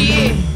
Yeah.